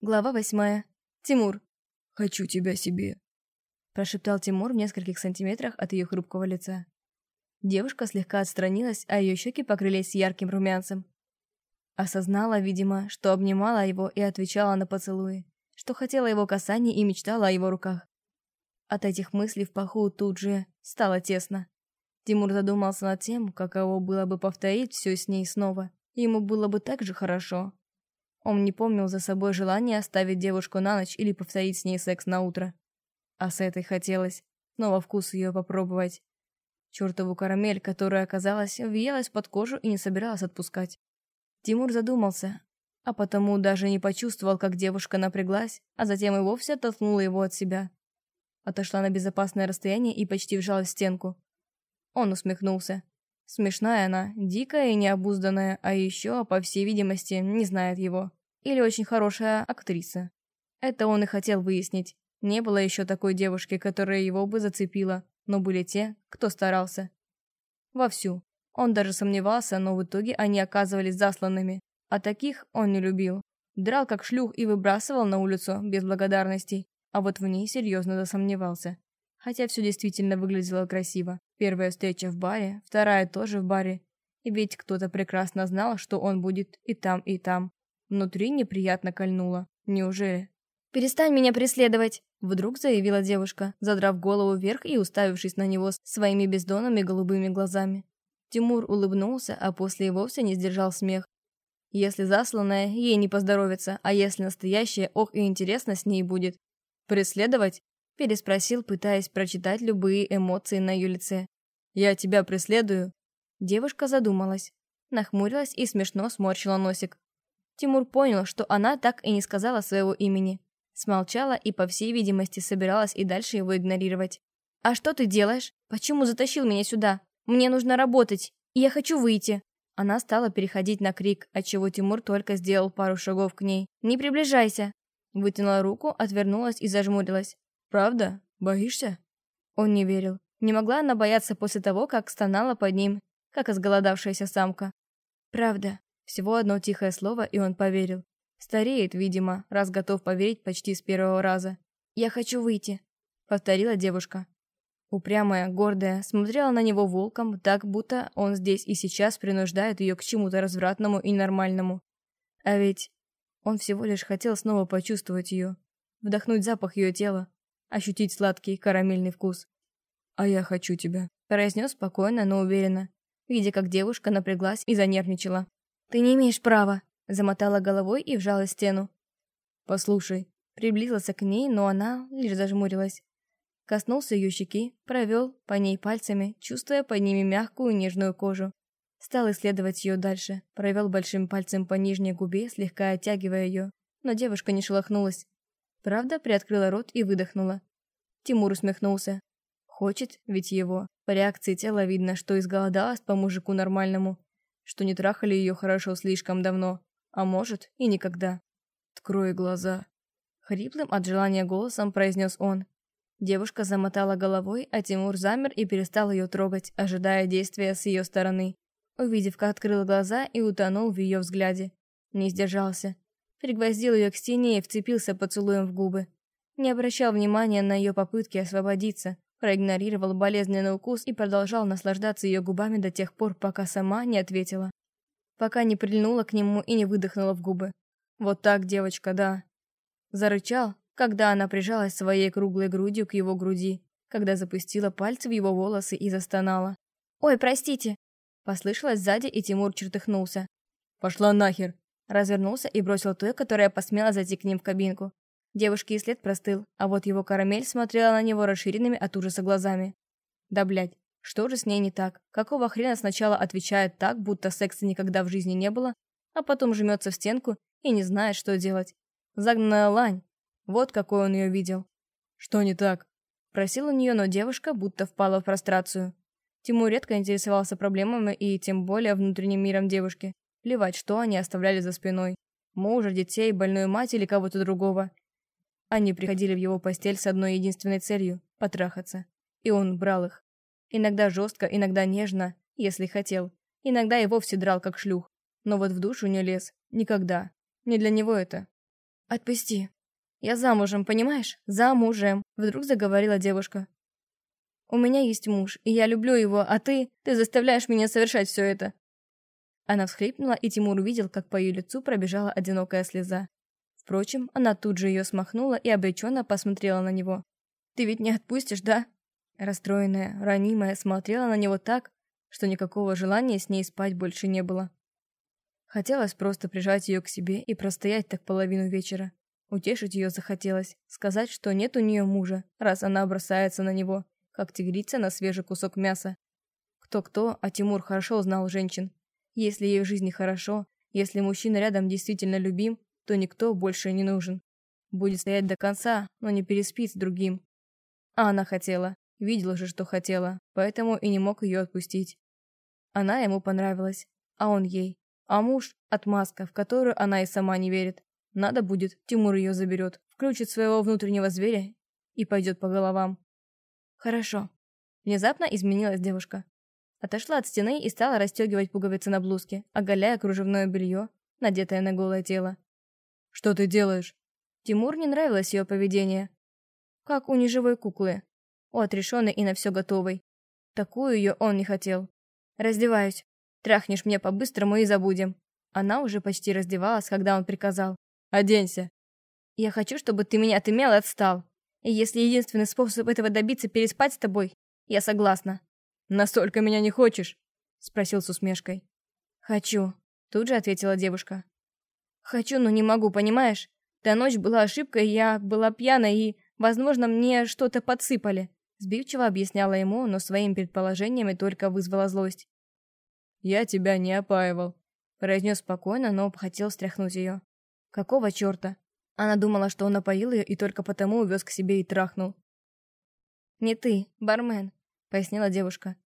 Глава восьмая. Тимур. «Хочу тебя себе», – прошептал Тимур в нескольких сантиметрах от ее хрупкого лица. Девушка слегка отстранилась, а ее щеки покрылись ярким румянцем. Осознала, видимо, что обнимала его и отвечала на поцелуи, что хотела его касаний и мечтала о его руках. От этих мыслей в паху тут же стало тесно. Тимур задумался над тем, каково было бы повторить все с ней снова. Ему было бы так же хорошо, он не помнил за собой желание оставить девушку на ночь или повторить с ней секс на утро. А с этой хотелось снова вкус ее попробовать. Чертову карамель, которая, оказалась, въелась под кожу и не собиралась отпускать. Тимур задумался, а потому даже не почувствовал, как девушка напряглась, а затем и вовсе оттолкнула его от себя. Отошла на безопасное расстояние и почти вжалась в стенку. Он усмехнулся. Смешная она, дикая и необузданная, а еще, по всей видимости, не знает его или очень хорошая актриса. Это он и хотел выяснить. Не было еще такой девушки, которая его бы зацепила, но были те, кто старался. Вовсю. Он даже сомневался, но в итоге они оказывались засланными. А таких он не любил. Драл как шлюх и выбрасывал на улицу без благодарностей. А вот в ней серьезно засомневался. Хотя все действительно выглядело красиво. Первая встреча в баре, вторая тоже в баре. И ведь кто-то прекрасно знал, что он будет и там, и там. Внутри неприятно кольнуло. Неужели? «Перестань меня преследовать!» Вдруг заявила девушка, задрав голову вверх и уставившись на него своими бездонными голубыми глазами. Тимур улыбнулся, а после и вовсе не сдержал смех. Если засланная, ей не поздоровится, а если настоящая, ох и интересно с ней будет. «Преследовать?» – переспросил, пытаясь прочитать любые эмоции на ее лице. «Я тебя преследую?» Девушка задумалась, нахмурилась и смешно сморщила носик. Тимур понял, что она так и не сказала своего имени. Смолчала и, по всей видимости, собиралась и дальше его игнорировать. «А что ты делаешь? Почему затащил меня сюда? Мне нужно работать, и я хочу выйти!» Она стала переходить на крик, отчего Тимур только сделал пару шагов к ней. «Не приближайся!» Вытянула руку, отвернулась и зажмурилась. «Правда? Боишься?» Он не верил. Не могла она бояться после того, как стонала под ним, как изголодавшаяся самка. «Правда», всего одно тихое слово, и он поверил. Стареет, видимо, раз готов поверить почти с первого раза. «Я хочу выйти», — повторила девушка. Упрямая, гордая, смотрела на него волком, так будто он здесь и сейчас принуждает ее к чему-то развратному и нормальному. А ведь он всего лишь хотел снова почувствовать ее, вдохнуть запах ее тела, ощутить сладкий карамельный вкус. «А я хочу тебя», — произнес спокойно, но уверенно, видя, как девушка напряглась и занервничала. «Ты не имеешь права», — замотала головой и вжала стену. «Послушай», — приблизился к ней, но она лишь зажмурилась. Коснулся ее щеки, провел по ней пальцами, чувствуя под ними мягкую нежную кожу. Стал исследовать ее дальше, провел большим пальцем по нижней губе, слегка оттягивая ее, но девушка не шелохнулась. Правда, приоткрыла рот и выдохнула. Тимур усмехнулся. Хочет ведь его. По реакции тела видно, что изголодалась по мужику нормальному что не трахали ее хорошо слишком давно, а может и никогда. «Открой глаза», — хриплым от желания голосом произнес он. Девушка замотала головой, а Тимур замер и перестал ее трогать, ожидая действия с ее стороны. Увидев, как открыл глаза и утонул в ее взгляде. Не сдержался. Пригвоздил ее к стене и вцепился поцелуем в губы. Не обращал внимания на ее попытки освободиться, проигнорировал болезненный укус и продолжал наслаждаться ее губами до тех пор, пока сама не ответила. Пока не прильнула к нему и не выдохнула в губы. Вот так, девочка, да. Зарычал, когда она прижалась своей круглой грудью к его груди, когда запустила пальцы в его волосы и застонала. «Ой, простите!» Послышалось сзади, и Тимур чертыхнулся. «Пошла нахер!» Развернулся и бросил той, которая посмела зайти к ним в кабинку. Девушке и след простыл, а вот его карамель смотрела на него расширенными от ужаса глазами. Да блять, что же с ней не так? Какого хрена сначала отвечает так, будто секса никогда в жизни не было, а потом жмется в стенку и не знает, что делать? Загнанная лань. Вот какой он ее видел. Что не так? Просил у нее, но девушка будто впала в прострацию. Тимур редко интересовался проблемами и тем более внутренним миром девушки. Плевать, что они оставляли за спиной. Мужа, детей, больную мать или кого-то другого. Они приходили в его постель с одной единственной целью – потрахаться. И он брал их. Иногда жестко, иногда нежно, если хотел. Иногда и вовсе драл, как шлюх. Но вот в душу не лез. Никогда. Не для него это. «Отпусти. Я замужем, понимаешь? Замужем!» Вдруг заговорила девушка. «У меня есть муж, и я люблю его, а ты... Ты заставляешь меня совершать все это!» Она всхлипнула, и Тимур увидел, как по ее лицу пробежала одинокая слеза. Впрочем, она тут же ее смахнула и обреченно посмотрела на него. «Ты ведь не отпустишь, да?» Расстроенная, ранимая, смотрела на него так, что никакого желания с ней спать больше не было. Хотелось просто прижать ее к себе и простоять так половину вечера. Утешить ее захотелось, сказать, что нет у нее мужа, раз она бросается на него, как тигрица на свежий кусок мяса. Кто-кто, а Тимур хорошо знал женщин. Если ей в жизни хорошо, если мужчина рядом действительно любим, то никто больше не нужен. Будет стоять до конца, но не переспит с другим. А она хотела, видела же, что хотела, поэтому и не мог ее отпустить. Она ему понравилась, а он ей. А муж – отмазка, в которую она и сама не верит. Надо будет, Тимур ее заберет, включит своего внутреннего зверя и пойдет по головам. Хорошо. Внезапно изменилась девушка. Отошла от стены и стала расстегивать пуговицы на блузке, оголяя кружевное белье, надетое на голое тело. «Что ты делаешь?» Тимур не нравилось ее поведение. Как у неживой куклы. У отрешенной и на все готовой. Такую ее он не хотел. «Раздеваюсь». Трахнешь мне по-быстрому и забудем. Она уже почти раздевалась, когда он приказал. Оденься. Я хочу, чтобы ты меня отымел и отстал. И если единственный способ этого добиться переспать с тобой, я согласна. Настолько меня не хочешь? Спросил с усмешкой. Хочу. Тут же ответила девушка. Хочу, но не могу, понимаешь? Та ночь была ошибкой, я была пьяна и, возможно, мне что-то подсыпали. Сбивчиво объясняла ему, но своими предположениями только вызвала злость. «Я тебя не опаивал», — произнес спокойно, но хотел стряхнуть ее. «Какого черта?» Она думала, что он напоил ее и только потому увез к себе и трахнул. «Не ты, бармен», — пояснила девушка.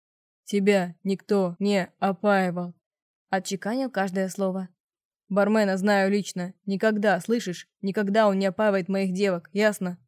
«Тебя никто не опаивал», — отчеканил каждое слово. «Бармена знаю лично. Никогда, слышишь? Никогда он не опаивает моих девок, ясно?»